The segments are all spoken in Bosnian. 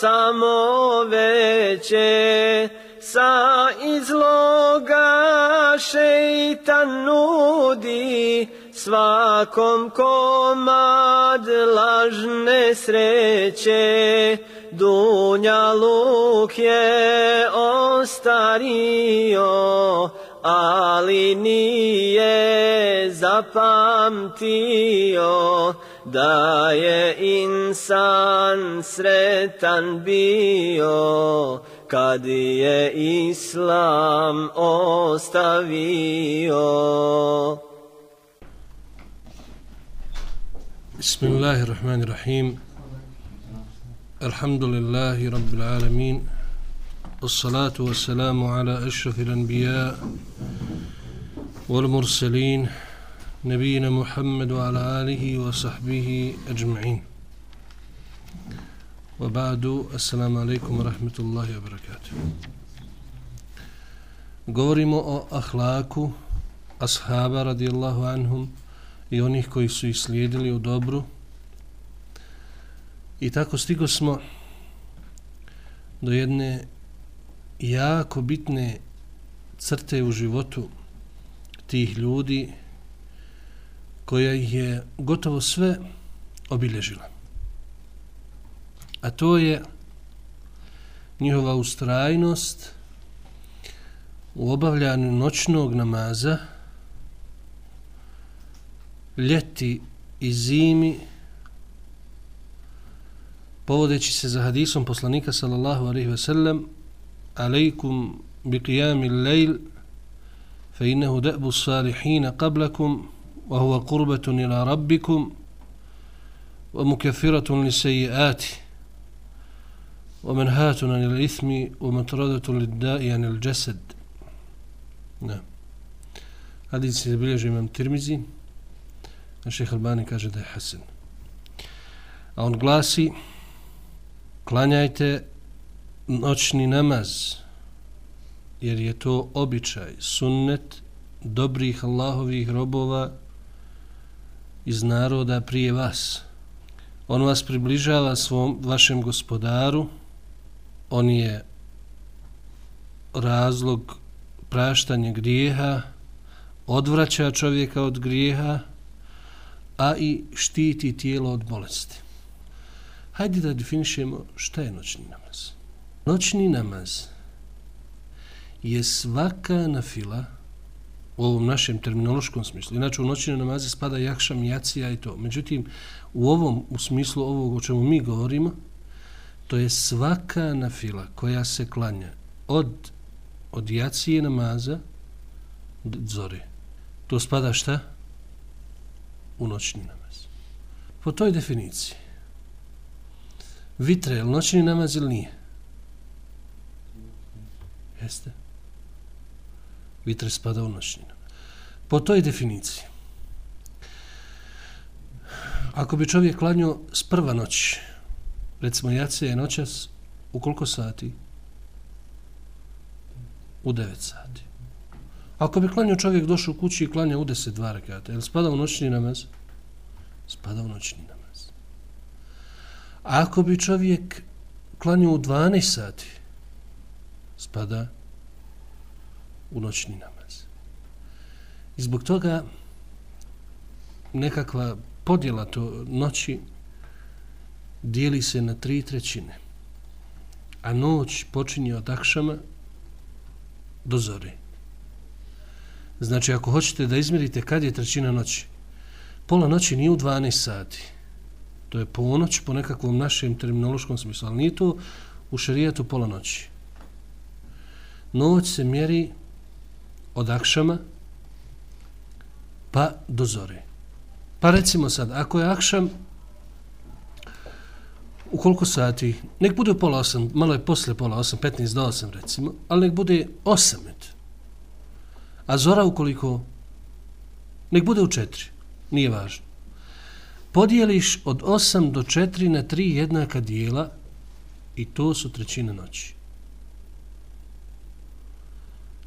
samo veće sa izloga šeitan nudi svakom komad lažne sreće. Dunja luk je ostario ali nije zapamtio da je insan sretan bio kad je islam ostavio. Bismillahirrahmanirrahim. Alhamdulillahi Rabbil Alamin. Wassalatu wassalamu ala ashrafil anbiya wal mursalin. نبينا محمد وعلى آله وصحبه أجمعين وبعد السلام عليكم ورحمة الله وبركاته Govorimo o ahlaku ashaba radijallahu anhum i onih koji su ih slijedili u dobru. I tako stigo smo do jedne jako bitne crte u životu tih ljudi koja ih je gotovo sve obilježila. A to je njihova ustrajnost u obavljanju noćnog namaza ljeti i zimi povodeći se za hadisom poslanika sallallahu alaihi ve sellem alaikum bi qiyamil lejl fe innehu de'bu salihina qablakum وهو قربة إلى ربكم ومكفرة للسيئات ومنهاة عن الإثم ومطردة للداء عن الجسد نعم هذه سيبليج إمام ترمزي الشيخ الباني kaže da je hasen. A on glasi klanjajte noćni namaz jer je to običaj, sunnet dobrih Allahovih robova iz naroda prije vas. On vas približava svom vašem gospodaru. On je razlog praštanja grijeha, odvraća čovjeka od grijeha, a i štiti tijelo od bolesti. Hajde da definišemo šta je noćni namaz. Noćni namaz je svaka nafila fila u ovom našem terminološkom smislu. Inače, u noćine namaze spada jakšam, jacija i to. Međutim, u ovom, u smislu ovog o čemu mi govorimo, to je svaka nafila koja se klanja od, od jacije namaza do zore. To spada šta? U noćni namaz. Po toj definiciji, Vitre, je li noćni namaz ili nije? Jeste. Vitra spada u noćni. Po toj definiciji. Ako bi čovjek klanio s prva noć, recimo jacija je noćas, u koliko sati? U 9 sati. Ako bi klanio čovjek došao u kući i klanja u 10 dva rekata, je li spada u noćni namaz? Spada u noćni namaz. A ako bi čovjek klanio u 12 sati, spada u noćni namaz. I zbog toga nekakva podjela to noći dijeli se na tri trećine. A noć počinje od akšama do zore. Znači, ako hoćete da izmerite kad je trećina noći, pola noći nije u 12 sati. To je ponoć po nekakvom našem terminološkom smislu, ali nije to u šarijetu pola noći. Noć se mjeri od akšama pa do zore. Pa recimo sad, ako je akšam u koliko sati, nek bude u pola osam, malo je posle pola osam, 15 do osam recimo, ali nek bude osam. A zora ukoliko, nek bude u četiri, nije važno. Podijeliš od osam do četiri na tri jednaka dijela i to su trećine noći.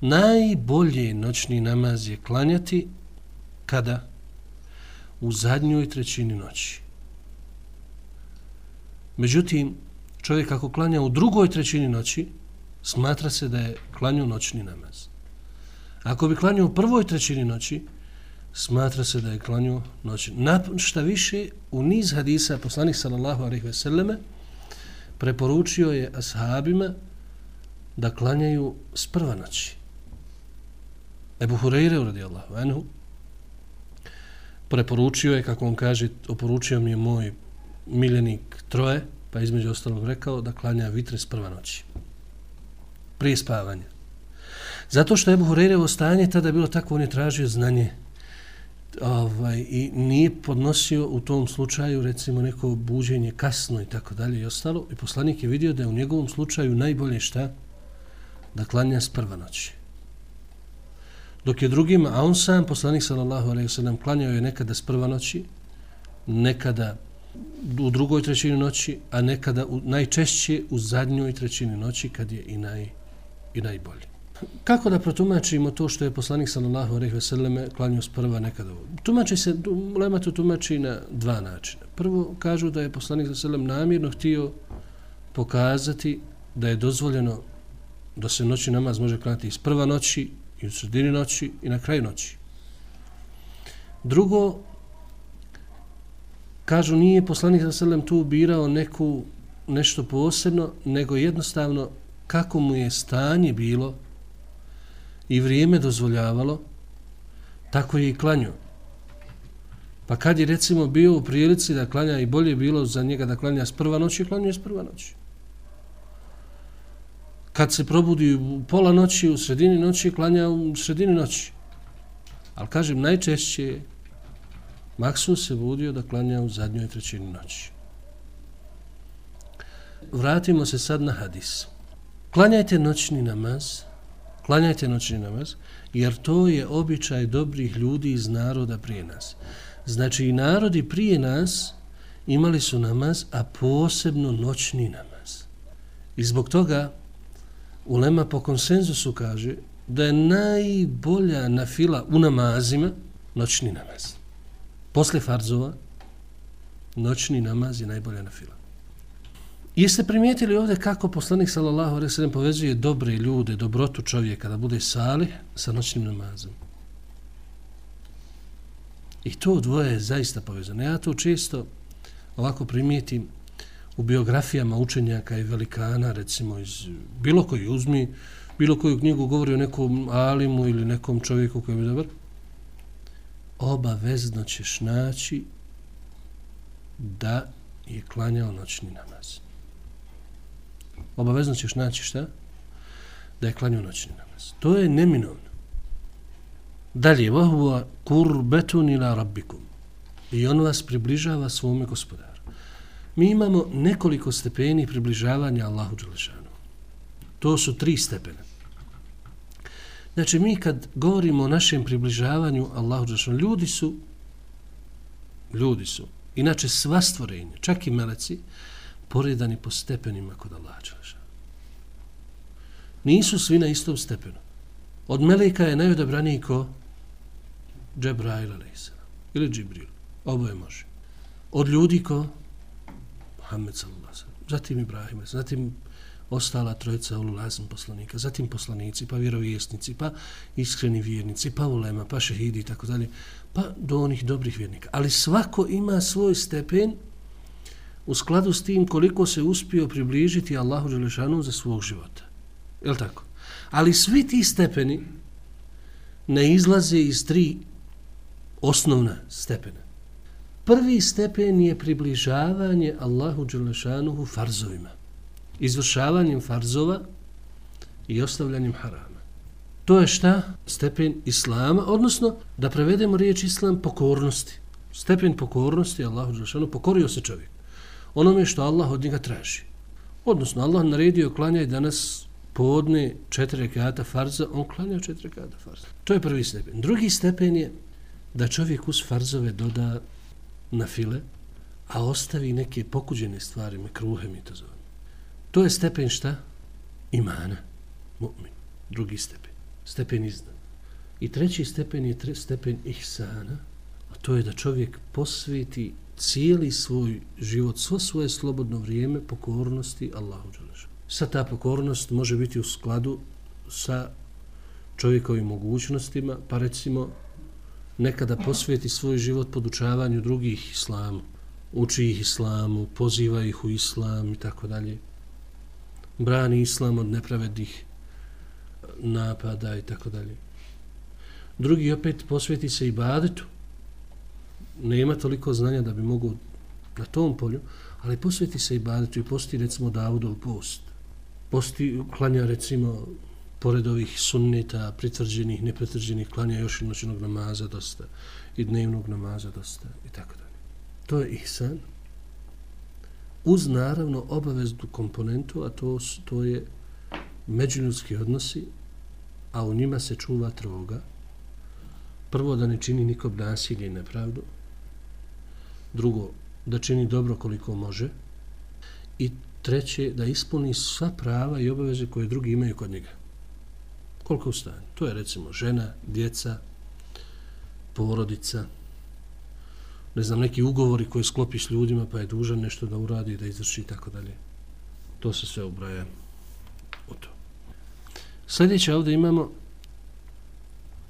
Najbolje noćni namaz je klanjati kada? u zadnjoj trećini noći. Međutim, čovjek ako klanja u drugoj trećini noći, smatra se da je klanio noćni namaz. Ako bi klanio u prvoj trećini noći, smatra se da je klanio noćni. Napon šta više, u niz hadisa poslanih sallallahu alaihi ve selleme preporučio je ashabima da klanjaju s prva noći. Ebu Hureyre radijallahu anhu preporučio je, kako on kaže, oporučio mi je moj miljenik troje, pa između ostalog rekao da klanja vitre s prva noći. Prije spavanja. Zato što je Buhurerevo stanje tada bilo tako, on je tražio znanje ovaj, i nije podnosio u tom slučaju recimo neko buđenje kasno i tako dalje i ostalo. I poslanik je vidio da je u njegovom slučaju najbolje šta? Da klanja s prva noći dok je drugima, a on sam, poslanik sallallahu alaihi sallam, klanjao je nekada s prva noći, nekada u drugoj trećini noći, a nekada u, najčešće u zadnjoj trećini noći kad je i, naj, i najbolji. Kako da protumačimo to što je poslanik sallallahu alejhi ve selleme klanjao s prva nekada? Tumači se ulema to tumači na dva načina. Prvo kažu da je poslanik sallallahu alejhi ve sellem namjerno htio pokazati da je dozvoljeno da se noći namaz može klanjati iz prva noći i u sredini noći i na kraju noći. Drugo, kažu nije poslanik sa selem tu birao neku nešto posebno, nego jednostavno kako mu je stanje bilo i vrijeme dozvoljavalo, tako je i klanio. Pa kad je recimo bio u prilici da klanja i bolje bilo za njega da klanja s prva noći, klanio je s prva noći kad se probudi u pola noći, u sredini noći, klanja u sredini noći. Ali kažem, najčešće Maksun se budio da klanja u zadnjoj trećini noći. Vratimo se sad na hadis. Klanjajte noćni namaz, klanjajte noćni namaz, jer to je običaj dobrih ljudi iz naroda prije nas. Znači i narodi prije nas imali su namaz, a posebno noćni namaz. I zbog toga Ulema po konsenzusu kaže da je najbolja na fila u namazima noćni namaz. Posle farzova noćni namaz je najbolja na fila. Jeste primijetili ovdje kako poslanik sallallahu alejhi ve sellem povezuje dobre ljude, dobrotu čovjeka da bude salih sa noćnim namazom? I to dvoje je zaista povezano. Ja to često ovako primijetim u biografijama učenjaka i velikana, recimo iz bilo koji uzmi, bilo koju knjigu govori o nekom alimu ili nekom čovjeku koji je dobar, obavezno ćeš naći da je klanjao noćni namaz. Obavezno ćeš naći šta? Da je klanjao noćni namaz. To je neminovno. Dalje, vahuva kurbetun ila rabbikum. I on vas približava svome gospodaru. Mi imamo nekoliko stepeni približavanja Allahu Đelešanu. To su tri stepena. Znači, mi kad govorimo o našem približavanju Allahu Đelešanu, ljudi su, ljudi su, inače sva stvorenja, čak i meleci, poredani po stepenima kod Allaha Đelešanu. Nisu svi na istom stepenu. Od meleka je najodabraniji ko Džebrail ili Džibril. Oboje može. Od ljudi ko Muhammed sallallahu Zatim Ibrahim, zatim ostala trojica ulazim poslanika, zatim poslanici, pa vjerovjesnici, pa iskreni vjernici, pa ulema, pa šehidi i tako dalje, pa do onih dobrih vjernika. Ali svako ima svoj stepen u skladu s tim koliko se uspio približiti Allahu Đelešanu za svog života. Je tako? Ali svi ti stepeni ne izlaze iz tri osnovna stepena. Prvi stepen je približavanje Allahu Đelešanuhu farzovima. Izvršavanjem farzova i ostavljanjem harama. To je šta? Stepen Islama, odnosno da prevedemo riječ Islam pokornosti. Stepen pokornosti Allahu Đelešanuhu, pokorio se čovjek. Onome što Allah od njega traži. Odnosno, Allah naredio klanjaj danas podne četiri rekata farza, on klanja četiri rekata farza. To je prvi stepen. Drugi stepen je da čovjek uz farzove doda na file, a ostavi neke pokuđene stvari, me kruhe mi to zove. To je stepen šta? Imana. Mu'min. Drugi stepen. Stepen iznad. I treći stepen je tre, stepen ihsana, a to je da čovjek posveti cijeli svoj život, svo svoje slobodno vrijeme pokornosti Allahu Đaleša. Sa ta pokornost može biti u skladu sa čovjekovim mogućnostima, pa recimo nekada posvijeti svoj život podučavanju drugih islamu, uči ih islamu, poziva ih u islam i tako dalje. Brani islam od nepravednih napada i tako dalje. Drugi opet posvijeti se i badetu. Nema toliko znanja da bi mogu na tom polju, ali posvijeti se i badetu i posti recimo Davudov post. Posti, klanja recimo pored ovih sunnita, pritvrđenih, nepritvrđenih, klanja još i noćnog namaza dosta, i dnevnog namaza dosta, i tako dalje. To je ihsan. Uz naravno obaveznu komponentu, a to, to je međuljudski odnosi, a u njima se čuva troga. Prvo, da ne čini nikom nasilje i nepravdu. Drugo, da čini dobro koliko može. I treće, da ispuni sva prava i obaveze koje drugi imaju kod njega koliko ustane. To je recimo žena, djeca, porodica, ne znam, neki ugovori koje sklopiš ljudima pa je dužan nešto da uradi, da izvrši i tako dalje. To se sve ubraja u to. Sljedeće ovdje imamo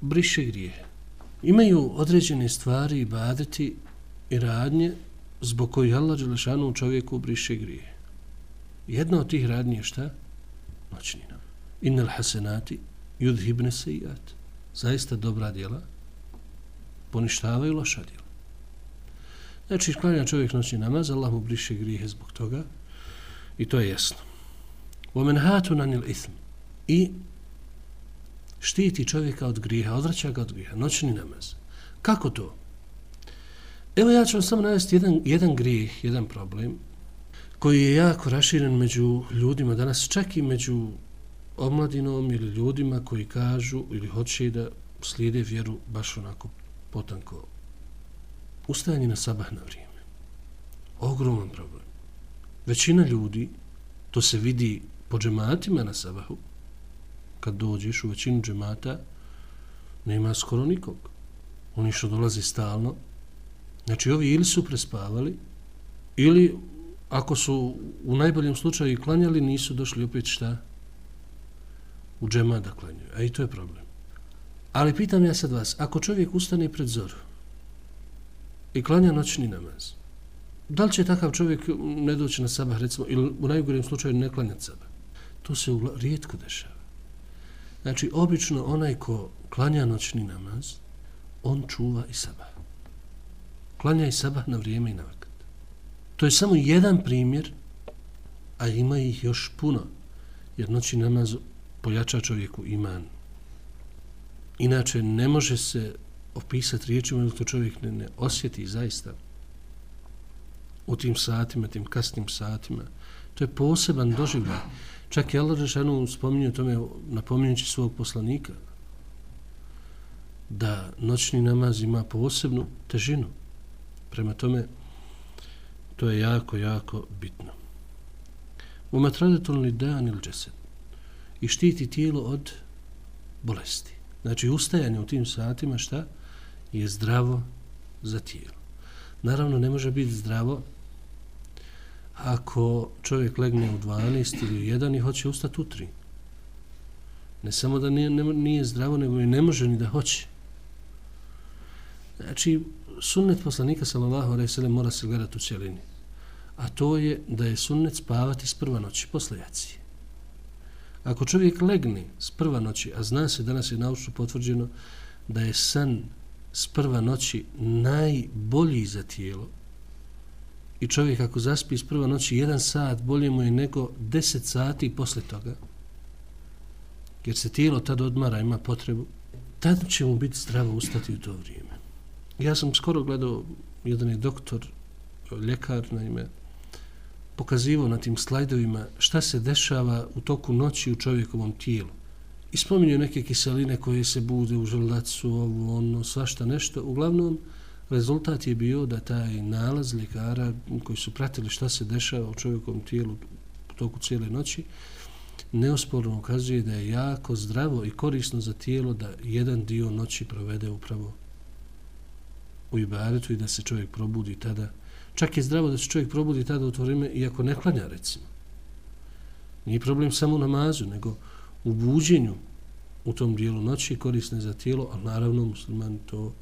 briše grije. Imaju određene stvari i badeti i radnje zbog kojih Allah Đelešanu u čovjeku briše grije. Jedna od tih radnje je šta? Noćnina. Innal hasenati yudhibne sejat. Zaista dobra djela poništavaju loša djela. Znači, klanja čovjek noći namaz, Allah mu briše grijehe zbog toga i to je jasno. Vomen hatu nanil ithm. I štiti čovjeka od grijeha, odvraća ga od grijeha, noćni namaz. Kako to? Evo ja ću vam samo navesti jedan, jedan grijeh, jedan problem koji je jako raširen među ljudima danas, čak i među omladinom ili ljudima koji kažu ili hoće da slijede vjeru baš onako potanko. Ustajanje na sabah na vrijeme. Ogroman problem. Većina ljudi, to se vidi po džematima na sabahu, kad dođeš u većinu džemata, nema skoro nikog. Oni što dolaze stalno, znači ovi ili su prespavali, ili ako su u najboljem slučaju klanjali, nisu došli opet šta? U džema da klanjaju. A i to je problem. Ali pitam ja sad vas, ako čovjek ustane pred zoru i klanja noćni namaz, da li će takav čovjek ne doći na sabah, recimo, ili u najgorem slučaju ne klanjati sabah? To se ugla, rijetko dešava. Znači, obično onaj ko klanja noćni namaz, on čuva i sabah. Klanja i sabah na vrijeme i na vakat. To je samo jedan primjer, a ima ih još puno, jer noćni namaz pojača čovjeku iman. Inače, ne može se opisati riječima dok to čovjek ne, ne osjeti zaista u tim satima, tim kasnim satima. To je poseban doživljaj. Čak je Allah Žešanu spominio tome, napominjući svog poslanika, da noćni namaz ima posebnu težinu. Prema tome, to je jako, jako bitno. U matradetul li dan ili džeset. I štiti tijelo od bolesti. Znači, ustajanje u tim satima, šta? Je zdravo za tijelo. Naravno, ne može biti zdravo ako čovjek legne u 12 ili u 1 i hoće ustati u 3. Ne samo da nije, nije zdravo, nego i ne može ni da hoće. Znači, sunnet poslanika sallallahu alejhi ve sellem mora se gledati u cjelini. A to je da je sunnet spavati s prva noći posle jacije. Ako čovjek legne s prva noći, a zna se danas je naučno potvrđeno da je san s prva noći najbolji za tijelo, i čovjek ako zaspi s prva noći jedan sat, bolje mu je nego deset sati posle toga, jer se tijelo tad odmara, ima potrebu, tad će mu biti zdravo ustati u to vrijeme. Ja sam skoro gledao, jedan je doktor, ljekar, na ime, pokazivao na tim slajdovima šta se dešava u toku noći u čovjekovom tijelu. I spominju neke kiseline koje se bude u želdacu, ovo, ono, svašta nešto. Uglavnom, rezultat je bio da taj nalaz ljekara koji su pratili šta se dešava u čovjekovom tijelu u toku cijele noći, neosporno ukazuje da je jako zdravo i korisno za tijelo da jedan dio noći provede upravo u ibaretu i da se čovjek probudi tada. Čak je zdravo da se čovjek probudi tada u to vrijeme, ako ne klanja, recimo. Nije problem samo u namazu, nego u buđenju u tom dijelu noći korisne za tijelo, ali naravno musliman to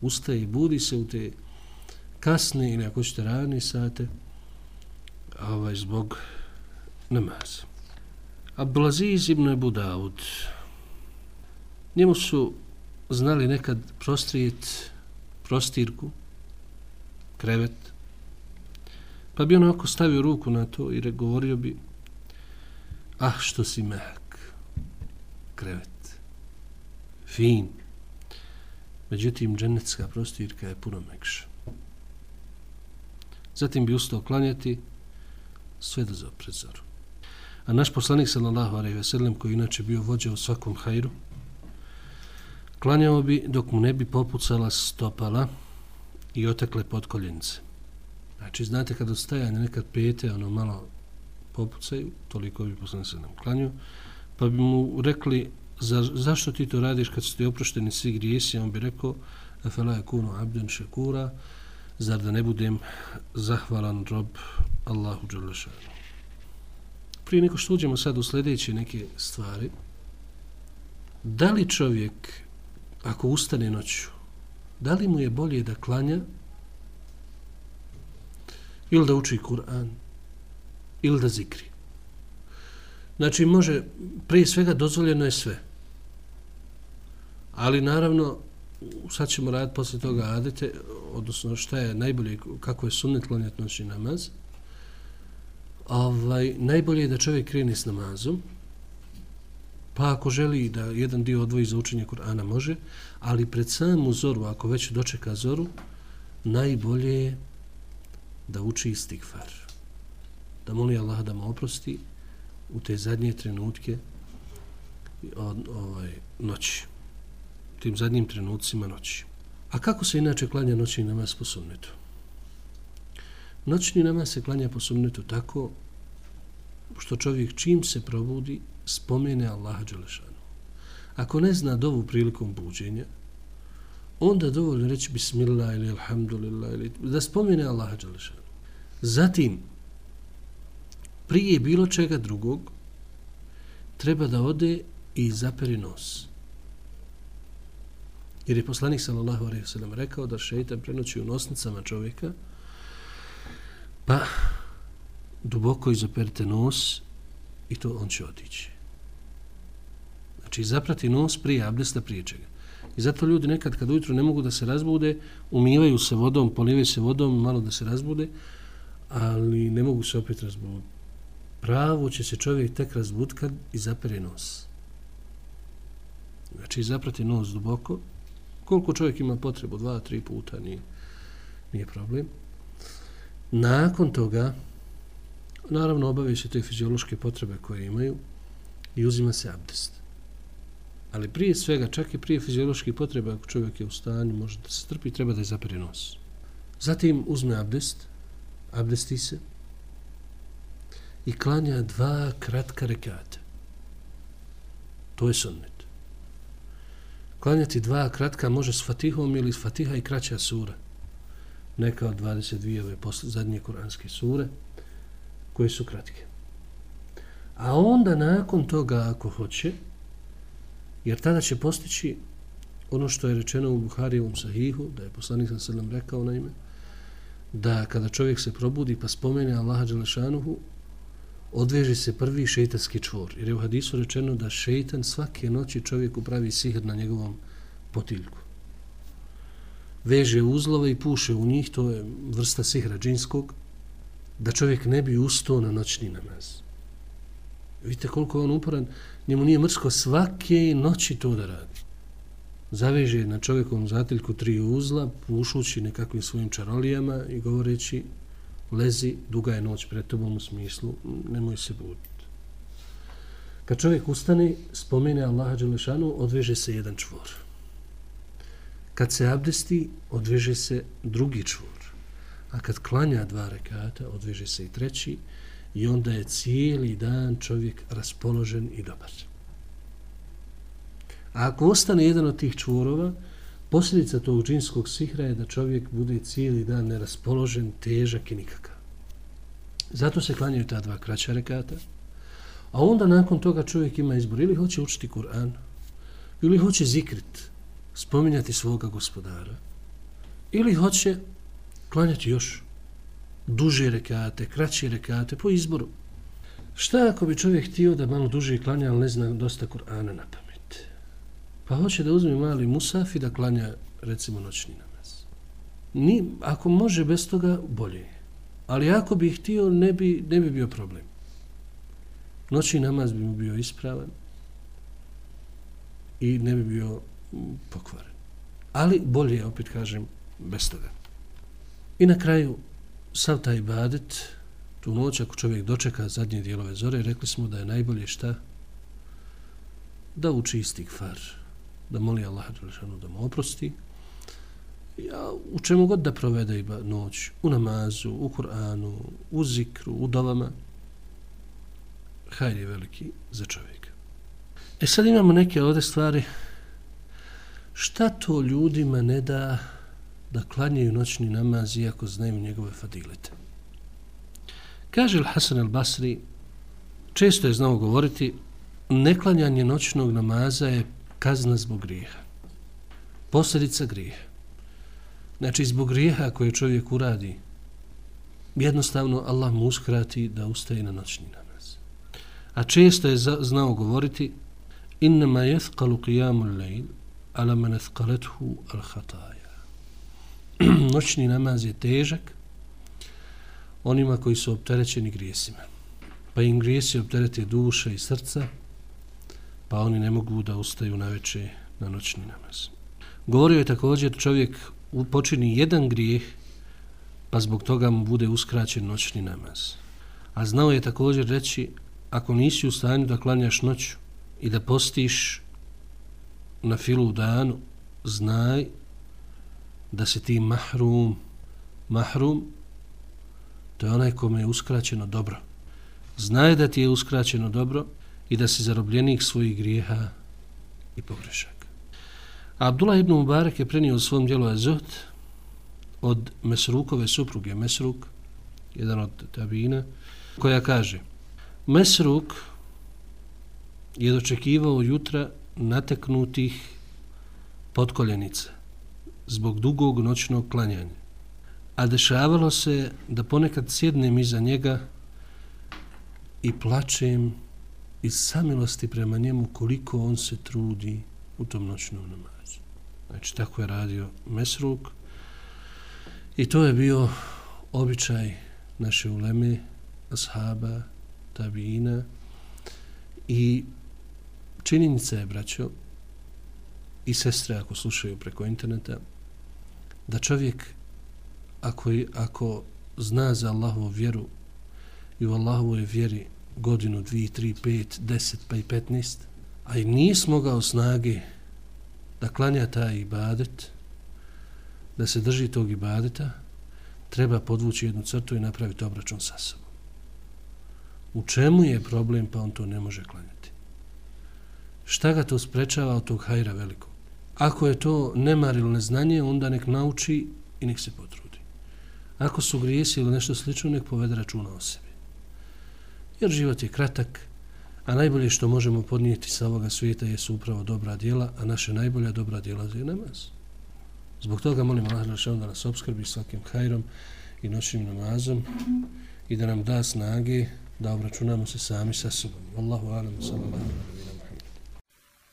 ustaje i budi se u te kasne ili ako ćete rane sate ovaj, zbog namaza. Abdulaziz ibn Ebu Dawud njemu su znali nekad prostrijet prostirku, krevet, pa bi on ovako stavio ruku na to i govorio bi ah, što si mehak, krevet, fin. Međutim, dženecka prostirka je puno mekša. Zatim bi ustao klanjati sve do za prezoru. A naš poslanik sallallahu alejhi ve sellem koji inače bio vođa u svakom hajru, Klanjao bi dok mu ne bi popucala stopala i otekle pod koljenice. Znači, znate, kad ostajanje nekad pete, ono malo popucaju, toliko bi poslan se nam klanju, pa bi mu rekli, za, zašto ti to radiš kad su ti oprošteni svi grijesi, on bi rekao, Efela je kuno abden šekura, zar da ne budem zahvalan rob Allahu Đalešanu. Prije neko što uđemo sad u sljedeće neke stvari, da li čovjek ako ustane noću, da li mu je bolje da klanja ili da uči Kur'an ili da zikri. Znači, može, prije svega dozvoljeno je sve. Ali naravno, sad ćemo raditi posle toga adete, odnosno šta je najbolje, kako je sunnet klanjati noćni namaz. Ovaj, najbolje je da čovjek krene s namazom, Pa ako želi da jedan dio odvoji za učenje Kur'ana može, ali pred samu zoru, ako već dočeka zoru, najbolje je da uči istigfar. Da moli Allah da mu oprosti u te zadnje trenutke od, ovaj, noći. U tim zadnjim trenucima noći. A kako se inače klanja noćni namaz po sunnetu? Noćni namaz se klanja po sunnetu tako što čovjek čim se probudi spomene Allaha Đelešanu. Ako ne zna dovu prilikom buđenja, onda dovoljno reći Bismillah ili Alhamdulillah ili da spomene Allaha Đelešanu. Zatim, prije bilo čega drugog, treba da ode i zaperi nos. Jer je poslanik sallallahu alejhi ve sellem rekao da šejtan prenoći u nosnicama čovjeka, pa duboko izoperite nos i to on će otići. Znači, zaprati nos prije abdesta prije čega. I zato ljudi nekad kad ujutru ne mogu da se razbude, umivaju se vodom, polivaju se vodom, malo da se razbude, ali ne mogu se opet razbuditi. Pravo će se čovjek tek razbud kad i zapere nos. Znači, zaprati nos duboko. Koliko čovjek ima potrebu? Dva, tri puta, nije, nije problem. Nakon toga, naravno obavio se te fiziološke potrebe koje imaju i uzima se abdest. Ali prije svega, čak i prije fizioloških potreba, ako čovjek je u stanju, može da se strpi, treba da je zapere nos. Zatim uzme abdest, abdesti se i klanja dva kratka rekata. To je sunnet. Klanjati dva kratka može s fatihom ili s fatiha i kraća sura. Neka od 22 ove posle, zadnje kuranske sure koje su kratke. A onda nakon toga ako hoće, jer tada će postići ono što je rečeno u Buharijevom sahihu, da je poslanik sa sredom rekao na ime, da kada čovjek se probudi pa spomene Allaha Đelešanuhu, odveže se prvi šeitanski čvor. Jer je u hadisu rečeno da šeitan svake noći čovjeku pravi sihr na njegovom potiljku. Veže uzlove i puše u njih, to je vrsta sihra džinskog, da čovjek ne bi ustao na noćni namaz. Vidite koliko on uporan, njemu nije mrsko svake noći to da radi. Zaveže na čovjekovom zatiljku tri uzla, pušući nekakvim svojim čarolijama i govoreći lezi, duga je noć pred tobom u smislu, nemoj se buditi. Kad čovjek ustane, spomene Allaha Đelešanu, odveže se jedan čvor. Kad se abdesti, odveže se drugi čvor. A kad klanja dva rekata, odveže se i treći i onda je cijeli dan čovjek raspoložen i dobar. A ako ostane jedan od tih čvorova, Posljedica tog džinskog sihra je da čovjek bude cijeli dan neraspoložen, težak i nikakav. Zato se klanjaju ta dva kraća rekata. A onda nakon toga čovjek ima izbor. Ili hoće učiti Kur'an, ili hoće zikrit, spominjati svoga gospodara, ili hoće klanjati još duže rekate, kraće rekate, po izboru. Šta ako bi čovjek htio da malo duže klanja, ali ne zna dosta Kur'ana na pamet? Pa hoće da uzme mali musaf i da klanja, recimo, noćni namaz. Ni, ako može bez toga, bolje. Ali ako bi htio, ne bi, ne bi bio problem. Noćni namaz bi mu bio ispravan i ne bi bio mm, pokvaren. Ali bolje, opet kažem, bez toga. I na kraju, sav taj ibadet, tu noć, ako čovjek dočeka zadnje dijelove zore, rekli smo da je najbolje šta? Da uči istigfar, da moli Allah da mu oprosti. Ja, u čemu god da provede iba noć, u namazu, u Kur'anu, u zikru, u dovama, hajde je veliki za čovjeka. E sad imamo neke ovde stvari. Šta to ljudima ne da da klanjaju noćni namaz iako znaju njegove fadilete? Kaže Hasan al-Basri, često je znao govoriti, neklanjanje noćnog namaza je kazna zbog grijeha. Posljedica grijeha. Znači, zbog grijeha koje čovjek uradi, jednostavno Allah mu uskrati da ustaje na noćni namaz. A često je znao govoriti innama jethkalu qiyamu lejl ala man ethkalethu al-hataj. noćni namaz je težak onima koji su opterećeni grijesima. Pa im grijesi opterete duša i srca, pa oni ne mogu da ustaju na veče na noćni namaz. Govorio je također čovjek počini jedan grijeh, pa zbog toga mu bude uskraćen noćni namaz. A znao je također reći, ako nisi u stanju da klanjaš noću i da postiš na filu danu, znaj da se ti mahrum, mahrum, to je onaj kome je uskraćeno dobro. Znaje da ti je uskraćeno dobro, i da se zarobljenik svojih grijeha i pogrešaka. Abdullah ibn Mubarak je prenio u svom dijelu Azot od Mesrukove supruge Mesruk, jedan od tabina, koja kaže Mesruk je dočekivao jutra nateknutih potkoljenica zbog dugog noćnog klanjanja. A dešavalo se da ponekad sjednem iza njega i plačem iz samilosti prema njemu koliko on se trudi u tom noćnom namazu. Znači, tako je radio Mesruk i to je bio običaj naše uleme, ashaba, tabijina i činjenica je, braćo, i sestre ako slušaju preko interneta, da čovjek ako, ako zna za Allahovu vjeru i u Allahovoj vjeri godinu, dvije, tri, pet, deset pa i petnist, a i nismo ga snage da klanja taj ibadet, da se drži tog ibadeta, treba podvući jednu crtu i napraviti obračun sa sobom. U čemu je problem pa on to ne može klanjati? Šta ga to sprečava od tog hajra velikog? Ako je to nemar ili neznanje, onda nek nauči i nek se potrudi. Ako su grijesi ili nešto slično, nek povede računa o sebi. Jer život je kratak, a najbolje što možemo podnijeti sa ovoga svijeta je upravo dobra djela, a naše najbolja dobra djela je namaz. Zbog toga molim Allah da nas obskrbi svakim hajrom i noćnim namazom i da nam da snage da obračunamo se sami sa sobom. Allahu alam, sallallahu alam.